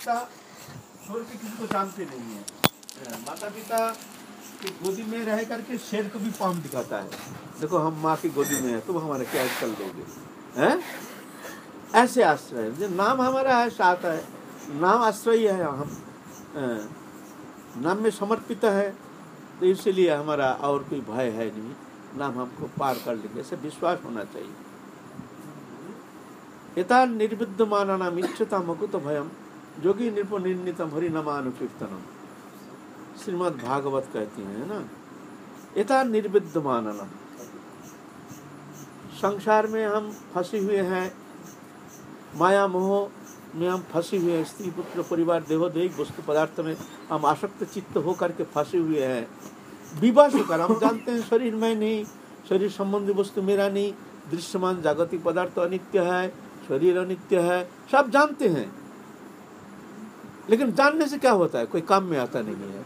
पिता छोड़ के किसी को जानते नहीं है। माता पिता की गोदी में रह करके शेर को भी पाम दिखाता है। देखो, हम माँ की गोदी में है तुम हमारे क्या कर दोगे हैं? ऐसे आश्रय जो नाम हमारा है, साथ है। नाम आश्रय है हम नाम में समर्पित है तो इसलिए हमारा और कोई भय है नहीं। नाम हमको पार कर लेंगे। ऐसे विश्वास होना चाहिए। यथा निर्विद्ध माना नाम इच्छता मकुत भयम। जोगी निर्प निर्णितम हरि नमानुकीर्तनम। श्रीमद भागवत कहती है ना? यथा निर्विद्ध मानना संसार में हम फंसे हुए हैं, माया मोह में हम फंसे हुए हैं, स्त्री, पुत्र, परिवार देहोदेहिक वस्तु, पदार्थ में हम आसक्त चित्त होकर के फंसे हुए हैं। विवाह होकर, हम जानते हैं शरीर में नहीं, शरीर संबंधी वस्तु मेरा नहीं, दृश्यमान जागतिक पदार्थ अनित्य है, शरीर अनित्य है, सब जानते हैं। लेकिन जानने से क्या होता है? कोई काम में आता नहीं है।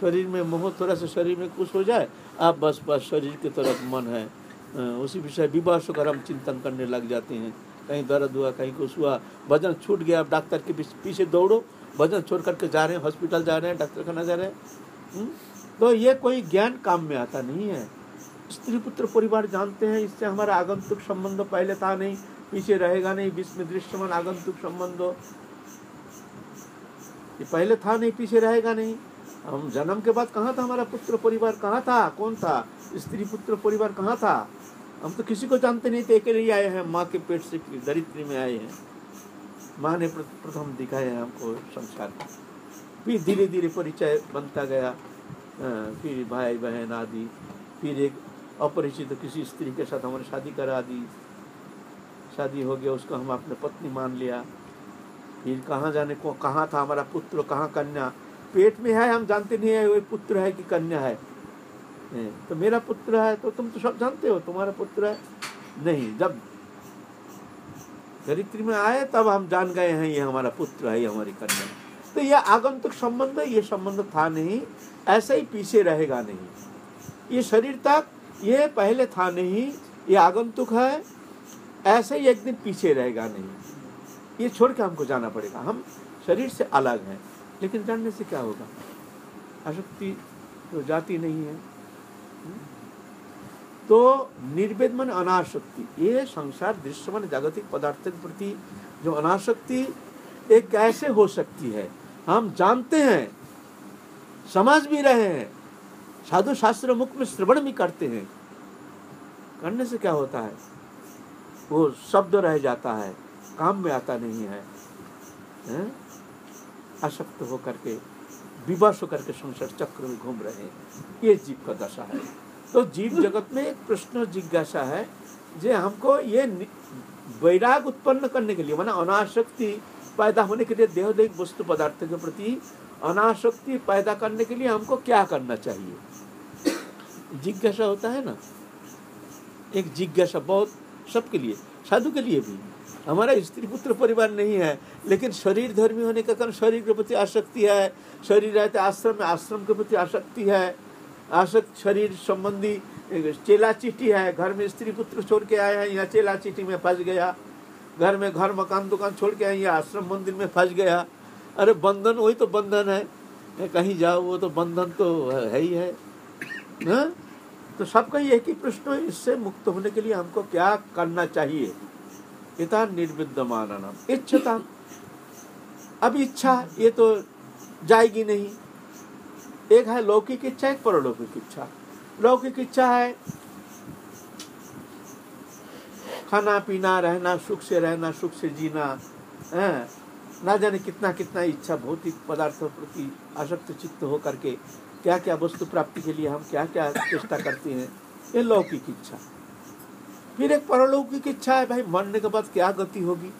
शरीर में मोह थोड़ा सा शरीर में कुछ हो जाए, आप बस बस शरीर की तरफ़ मन है। उसी विषय विवाह होकर हम चिंतन करने लग जाते हैं। कहीं दर्द हुआ, कहीं कुछ हुआ वज़न छूट गया, आप डॉक्टर के पीछे दौड़ो वज़न छोड़ करके जा रहे हैं, हॉस्पिटल जा रहे हैं, डॉक्टर खाना जा रहे हैं। तो ये कोई ज्ञान काम में आता नहीं है। स्त्री पुत्र परिवार जानते हैं, इससे हमारा आगंतुक संबंध पहले था नहीं, पीछे रहेगा नहीं विश्व दृश्यमान आगंतुक संबंध ये पहले था नहीं, पीछे रहेगा नहीं। हम जन्म के बाद कहाँ था हमारा पुत्र परिवार? कहाँ था? कौन था? स्त्री पुत्र परिवार कहाँ था? हम तो किसी को जानते नहीं थे, अकेले ही आए हैं। माँ के पेट से दरिद्री में आए हैं। माँ ने प्रथम दिखाया है हमको संसार फिर धीरे धीरे परिचय बनता गया। फिर भाई बहन आदि। फिर एक अपरिचित तो किसी स्त्री के साथ हमारी शादी करा दी। शादी हो गया, उसको हम अपने पत्नी मान लिया। फिर कहाँ जाने को, कहाँ था हमारा पुत्र, कहाँ कन्या? पेट में है, हम जानते नहीं है वो पुत्र है कि कन्या है। तो मेरा पुत्र है तो तुम तो सब जानते हो, तुम्हारा पुत्र है? नहीं, जब चरित्र में आए, तब हम जान गए हैं, ये हमारा पुत्र है, ये हमारी कन्या तो यह आगंतुक संबंध ये संबंध था नहीं, ऐसे ही पीछे रहेगा नहीं। ये शरीर तक, ये पहले था नहीं, ये आगंतुक है, ऐसे ही एक दिन पीछे रहेगा नहीं। ये छोड़ के हमको जाना पड़ेगा। हम शरीर से अलग हैं, लेकिन जानने से क्या होगा? अशक्ति तो जाती नहीं है। तो निर्वेद मन अनाशक्ति ये संसार दृश्य मन जागतिक पदार्थ के प्रति जो अनाशक्ति ये कैसे हो सकती है। हम जानते हैं समझ भी रहे हैं, साधु शास्त्र मुख में श्रवण भी करते हैं। करने से क्या होता है? वो शब्द रह जाता है। काम में आता नहीं है, है? आसक्त होकर के विवश होकर के संसार चक्र में घूम रहे हैं। ये जीव का दशा है। तो जीव जगत में एक प्रश्न जिज्ञासा है जे हमको ये वैराग उत्पन्न करने के लिए माना अनाशक्ति पैदा होने के लिए देहोदेहिक वस्तु पदार्थ के प्रति अनाशक्ति पैदा करने के लिए हमको क्या करना चाहिए? जिज्ञासा होता है ना? एक जिज्ञासा बहुत सबके लिए साधु के लिए भी। हमारा स्त्री पुत्र परिवार नहीं है, लेकिन शरीर धर्मी होने का कारण शरीर के प्रति आसक्ति है, शरीर रहते आश्रम में, आश्रम के प्रति आसक्ति है, आसक्त शरीर संबंधी चेला चीटी है, घर में स्त्री पुत्र छोड़ के आए हैं, यहाँ चेला चीटी में फंस गया, घर में घर, मकान, दुकान छोड़ के आए यहाँ आश्रम मंदिर में फंस गया। अरे बंधन, वही तो बंधन है। कहीं जाओ, वो तो बंधन तो है ही है। ना? तो सबका एक ही प्रश्न है, इससे मुक्त होने के लिए हमको क्या करना चाहिए? इतना निर्विद्ध मानना इच्छता अब इच्छा, ये तो जाएगी नहीं। एक है लौकिक इच्छा, एक परलौकिक इच्छा। लौकिक इच्छा है खाना, पीना, रहना, सुख से रहना, सुख से जीना, है? ना जाने कितना कितना इच्छा, भौतिक पदार्थों प्रति आसक्त चित्त हो करके क्या क्या वस्तु प्राप्ति के लिए हम क्या क्या चेष्टा करते हैं। ये लौकिक इच्छा। फिर एक परलौकिक इच्छा है, भाई मरने के बाद क्या गति होगी?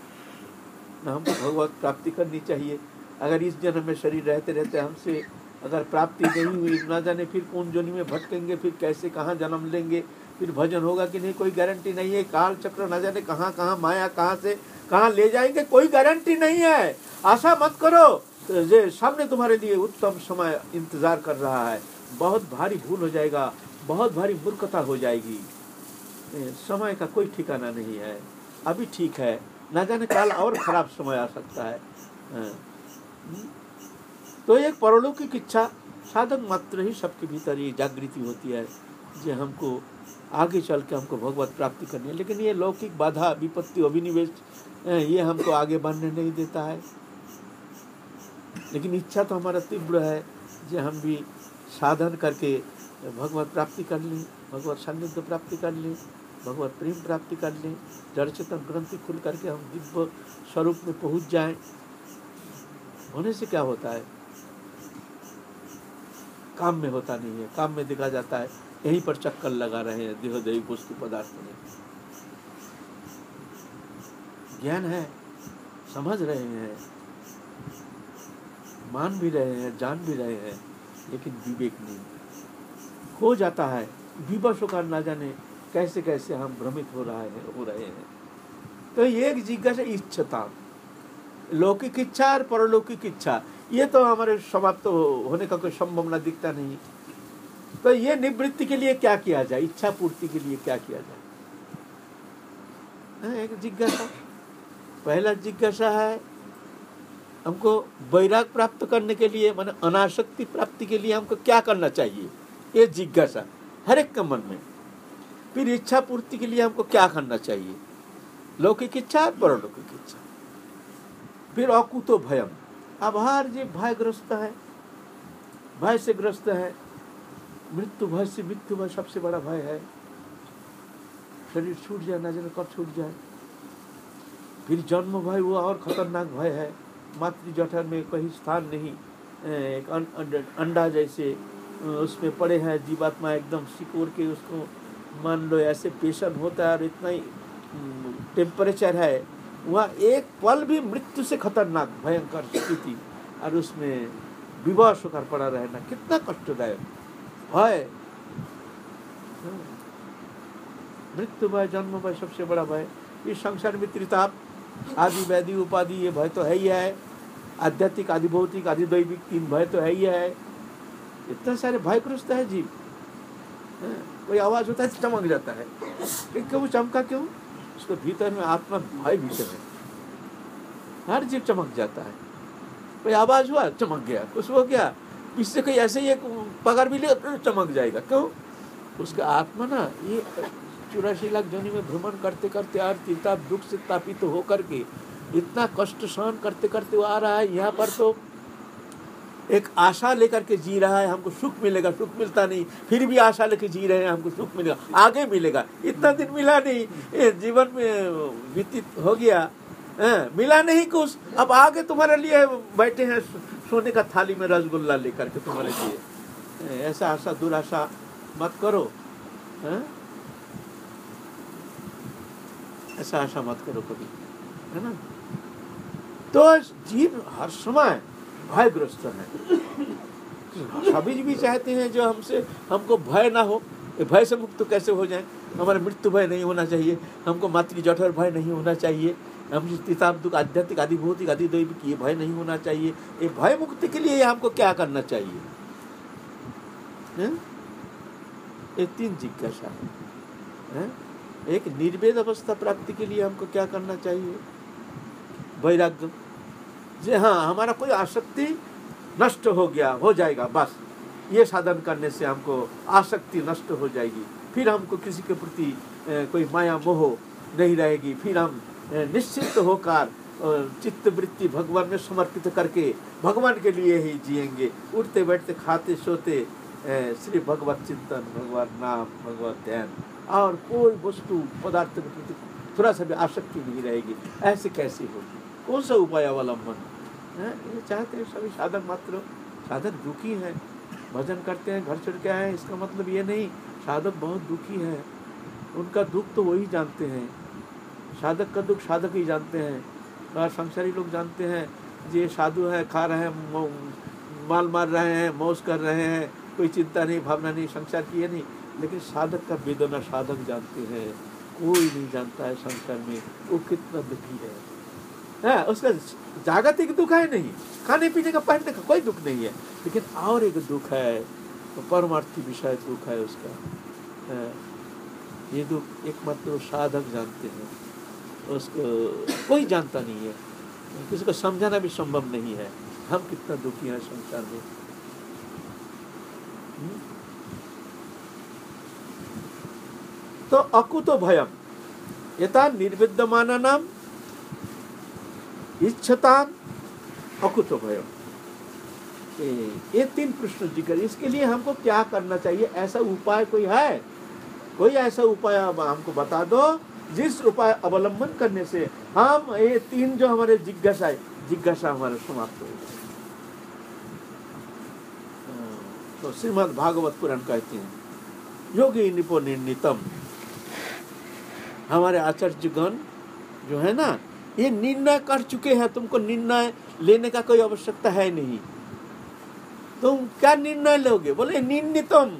ना हमको भगवत प्राप्ति करनी चाहिए। अगर इस जन्म में शरीर रहते रहते हमसे अगर प्राप्ति नहीं हुई, ना जाने फिर कौन जोनी में भटकेंगे, फिर कैसे, कहाँ जन्म लेंगे? फिर भजन होगा कि नहीं, कोई गारंटी नहीं है। काल चक्र ना जाने कहाँ कहाँ माया, कहाँ से, कहाँ ले जाएँगे, कोई गारंटी नहीं है। आशा मत करो ये सामने तुम्हारे लिए उत्तम समय इंतज़ार कर रहा है। बहुत भारी भूल हो जाएगा, बहुत भारी मूर्खता हो जाएगी। समय का कोई ठिकाना नहीं है। अभी ठीक है। ना जाने काल और खराब समय आ सकता है। हम्म? तो एक परलौकिक इच्छा साधक मात्र ही सबके भीतर ये जागृति होती है, जो हमको आगे चल के हमको भगवत प्राप्ति करनी है। लेकिन ये लौकिक बाधा, विपत्ति अभिनिवेश ये हमको आगे बढ़ने नहीं देता है। लेकिन इच्छा तो हमारा तीव्र है, जो हम भी साधन करके भगवत प्राप्ति कर लें, भगवत सान्निध्य प्राप्ति कर लें। भगवत प्रेम प्राप्ति कर लें। जड़ चेतन ग्रंथि खुल करके हम दिव्य स्वरूप में पहुँच जाएँ। होने से क्या होता है? काम में होता नहीं है। काम में देखा जाता है, यहीं पर चक्कर लगा रहे हैं देहोदेवी वस्तु पदार्थ में। ज्ञान है, समझ रहे हैं, मान भी रहे हैं, जान भी रहे हैं, लेकिन विवेक नहीं। हो जाता है, विवश होकर ना जाने कैसे कैसे हम भ्रमित हो रहा है हो रहे हैं। तो एक जिज्ञासा इच्छता। लौकिक इच्छा और परलौकिक इच्छा ये तो हमारे समाप्त तो होने का कोई संभावना दिखता नहीं। तो ये निवृत्ति के लिए क्या किया जाए? इच्छा पूर्ति के लिए क्या किया जाए? हाँ, एक जिज्ञासा। पहला जिज्ञासा है हमको वैराग प्राप्त करने के लिए मान अनाशक्ति प्राप्ति के लिए हमको क्या करना चाहिए? ये जिज्ञासा। हर एक के मन में। फिर इच्छा पूर्ति के लिए हमको क्या करना चाहिए? लौकिक इच्छा परलौकिक इच्छा। फिर अकुतो भयम। अब हर जी भयग्रस्त है। भय से ग्रस्त है। मृत्यु भय से मृत्यु भय सबसे बड़ा भय है। शरीर छूट जाए, ना जाने कब छूट जाए। फिर जन्म भय वो और खतरनाक भय है। मातृ जठर में कहीं स्थान नहीं। एक अंडा जैसे उसमें पड़े हैं। जीवात्मा एकदम सिकोर के उसको मान लो ऐसे पेशन होता है और इतना ही टेम्परेचर है वह एक पल भी मृत्यु से खतरनाक भयंकर स्थिति और उसमें विवश होकर पड़ा रहना कितना कष्टदायक। भय। मृत्यु भय जन्म भय सबसे बड़ा भय। इस संसार में त्रिताप आदि वैदि उपाधि ये भय तो है ही है। आध्यात्मिक आदि भौतिक आदि दैविक तीन भय तो है ही है। इतना सारे भयग्रस्त है जीव। हाँ, कोई आवाज़ होता है, चमक जाता है। क्यों, चमका क्यों? उसके भीतर में आत्मा भय भीतर है। हर जीव चमक जाता है। कोई आवाज़ हुआ, चमक गया। कुछ हो गया, इससे कोई ऐसे ही एक पगार भी लिया तो चमक जाएगा। क्यों? उसका आत्मा ना, ये चौरासी लाख जोनी में भ्रमण करते करते और तीर्था दुख से तापित तो होकर के इतना कष्ट सहन करते करते वो आ रहा है। यहाँ पर तो एक आशा लेकर के जी रहा है हमको सुख मिलेगा सुख मिलता नहीं। फिर भी आशा लेकर जी रहे हैं हमको सुख मिलेगा आगे मिलेगा। इतना दिन मिला नहीं जीवन में व्यतीत हो गया। है, मिला नहीं कुछ। अब आगे तुम्हारे लिए बैठे हैं सोने का थाली में रसगुल्ला लेकर के तुम्हारे लिए। ऐसा आशा दुराशा मत करो। है? ऐसा आशा मत करो कभी। है ना? तो जीव हर समय भयग्रस्त है। सभी भी चाहते हैं जो हमसे, हमको भय ना हो। भय से मुक्त कैसे हो जाए? हमारा मृत्यु भय नहीं होना चाहिए। हमको मातृ जठर भय नहीं होना चाहिए। हम दुख आध्यात्मिक आदि भौतिक आदि दैविक ये भय नहीं होना चाहिए। ये भय मुक्ति के लिए हमको क्या करना चाहिए? ये तीन जिज्ञासा है? एक निर्वेद अवस्था प्राप्ति के लिए हमको क्या करना चाहिए? वैराग्य। जी हाँ हमारा कोई आसक्ति नष्ट हो गया, हो जाएगा, बस। ये साधन करने से हमको आसक्ति नष्ट हो जाएगी। फिर हमको किसी के प्रति कोई माया मोह नहीं रहेगी। फिर हम निश्चित होकर चित्त वृत्ति भगवान में समर्पित करके भगवान के लिए ही जिएँगे। उठते, बैठते, खाते, सोते श्री भगवत चिंतन, भगवान नाम, भगवत ध्यान। और कोई वस्तु, पदार्थ के प्रति थोड़ा सा भी आसक्ति नहीं रहेगी। ऐसे कैसे होगी? कौन सा उपाय अवलंबन? है? ये चाहते हैं सभी साधक मात्र। साधक दुखी हैं। भजन करते हैं, घर चढ़ के आए इसका मतलब ये नहीं, साधक बहुत दुखी है। उनका दुख तो वही जानते हैं। साधक का दुख साधक ही जानते हैं। और संसारी लोग जानते हैं ये साधु है, खा रहे हैं माल मार रहे हैं, मौज कर रहे हैं, कोई चिंता नहीं, भावना नहीं, संसार की है नहीं। लेकिन साधक का वेदना साधक जानते हैं। कोई नहीं जानता है संसार में, वो कितना दुखी है। है उसका जागतिक दुख है नहीं। खाने पीने का पहनने का कोई दुख नहीं है लेकिन और एक दुख है तो परमार्थी विषय दुख है उसका। है, ये दुख एकमात्र साधक जानते हैं। उसको कोई जानता नहीं है। किसी को समझाना भी संभव नहीं है। हम कितना दुखी हैं संसार में। हम्म? तो अकुतो भयम यथा निर्विद्यमान नाम इच्छता अकुतो भयम ये ये तीन प्रश्न ज़िक्र इसके लिए हमको क्या करना चाहिए? ऐसा उपाय कोई है? कोई ऐसा उपाय हमको बता दो, जिस उपाय अवलंबन करने से हम ये तीन जो हमारे जिज्ञासा है, जिज्ञासा हमारे समाप्त हो जाए। तो श्रीमद भागवत पुराण कहते हैं, योगी निपो निर्णितम। हमारे आचार्य गण जो है ना ये निर्णय कर चुके हैं तुमको निर्णय लेने का कोई आवश्यकता है नहीं। तुम क्या निर्णय लोगे? बोले निर्णितम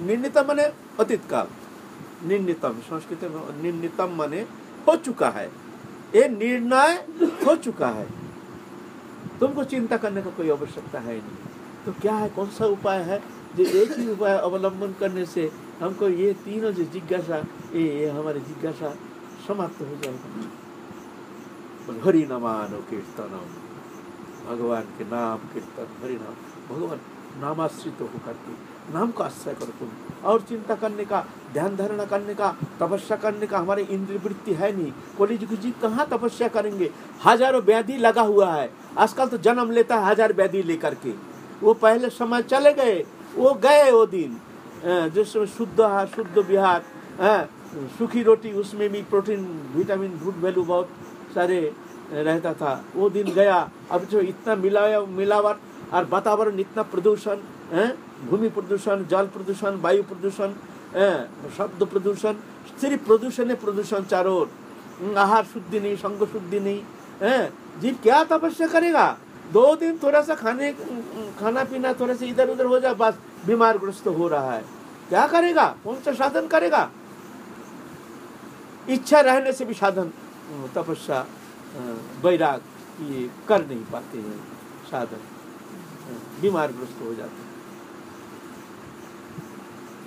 निर्णितम माने अतीत काल निर्णितम संस्कृत में निर्णितम माने हो चुका है। ये निर्णय हो चुका है। तुमको चिंता करने का कोई आवश्यकता है नहीं। तो क्या है कौन सा उपाय है जो एक ही उपाय अवलंबन करने से हमको ये तीनों जो जिज्ञासा ये, ये हमारी जिज्ञासा समाप्त हो जाएगा? हरि नमानो कीर्तनम भगवान के नाम कीर्तन हरि नाम भगवान नामाश्रित होकर के नाम का आश्रय करो तुम और चिंता करने का ध्यान धारणा करने का तपस्या करने का हमारे इंद्रिय वृत्ति है नहीं कोलिज जी कहाँ तपस्या करेंगे हज़ारों व्याधि लगा हुआ है आजकल तो जन्म लेता है हज़ार व्याधि लेकर के वो पहले समय चले गए वो गए वो दिन जिस समय शुद्ध शुद्ध विहार सूखी रोटी उसमें भी प्रोटीन विटामिन गुड वैल्यू बहुत सारे रहता था। वो दिन गया अब जो इतना मिलाया मिलावट और वातावरण इतना प्रदूषण है? भूमि प्रदूषण जल प्रदूषण वायु प्रदूषण शब्द प्रदूषण सिर्फ़ प्रदूषण प्रदूषण चारों हम्म, आहार शुद्धि नहीं संग शुद्धि नहीं है? जीव क्या तपस्या करेगा? दो दिन थोड़ा सा खाने खाना पीना थोड़ा सा इधर उधर हो जाए बस बीमार ग्रस्त हो रहा है। क्या करेगा? कौन सा साधन करेगा? इच्छा रहने से भी साधन। तपस्या अ, वैराग ये कर नहीं पाते हैं साधन अ, बीमार ग्रस्त हो जाते हैं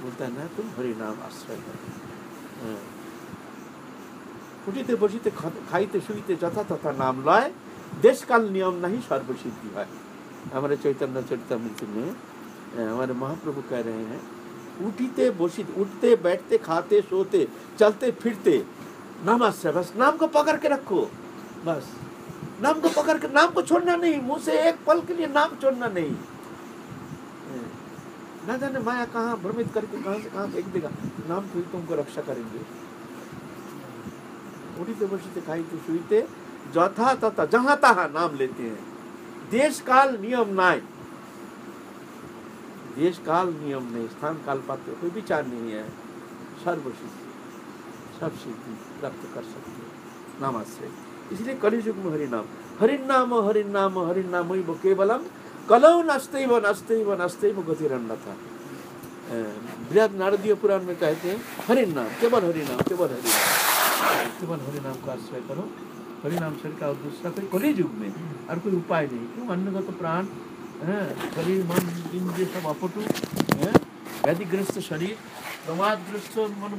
बोलता है ना तुम हरि नाम आश्रय करो अ, উঠিতে বসিতে খা- খাইতে শুইতে যথা তথা नाम लय देश काल नियम नहीं सर्वसिद्धि है हमारे चैतन्य चरितमृत में अ, हमारे महाप्रभु कह रहे हैं उठते बसित उठते बैठते खाते सोते चलते फिरते नमस् है, बस नाम को पकड़ के रखो। बस। नाम को पकड़ के, नाम को छोड़ना नहीं, मुँह से एक पल के लिए नाम छोड़ना नहीं। ना जाने माया कहाँ भ्रमित करके कहाँ से कहाँ फेंक देगा। नाम तो फिर तुमको तो रक्षा करेंगे। उठीते बसीते खाईते सुईते, जथा तथा, जहाँ तहा नाम लेते हैं। देश काल नियम नाय। देश काल नियम नहीं, स्थान काल पात्र कोई विचार नहीं है। सर्वशिष्ट सब सिद्धि प्राप्त कर सकते हैं। नामाश्रय इसलिए कलियुग में हरि नाम हरि नाम हरि नाम हरि नाम ही वो केवलम कलौ नस्ते व नस्ते व नस्ते व गतिरन्न था बृहद नारदीय पुराण में कहते हैं हरि नाम केवल हरि नाम केवल हरि नाम केवल हरि नाम का आश्रय करो। हरि नाम शरीर का दूसरा कोई कली युग में और कोई उपाय नहीं। क्यों? अन्नगत प्राण शरीर, मन, इंद्रिय सब अपटु व्याधिग्रस्त शरीर प्रमादग्रस्त मन